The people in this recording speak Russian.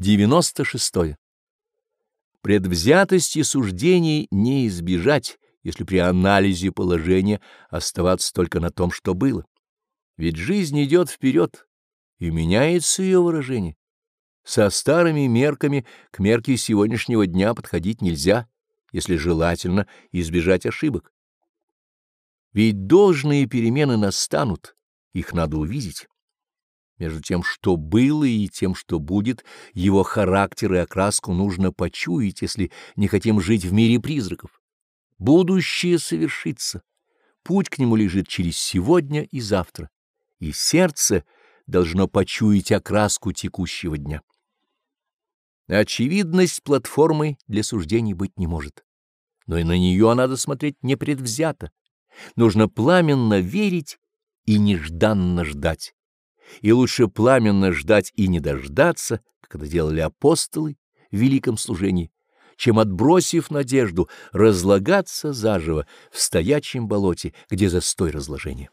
96. Предвзятости суждений не избежать, если при анализе положения оставаться только на том, что было. Ведь жизнь идет вперед, и меняется ее выражение. Со старыми мерками к мерке сегодняшнего дня подходить нельзя, если желательно избежать ошибок. Ведь должные перемены настанут, их надо увидеть. Между тем, что было, и тем, что будет, его характер и окраску нужно почуять, если не хотим жить в мире призраков. Будущее совершится. Путь к нему лежит через сегодня и завтра, и сердце должно почуять окраску текущего дня. Очевидность платформой для суждений быть не может, но и на нее надо смотреть непредвзято. Нужно пламенно верить и нежданно ждать и лучше пламенно ждать и не дождаться, как это делали апостолы в великом служении, чем, отбросив надежду, разлагаться заживо в стоячем болоте, где застой разложения.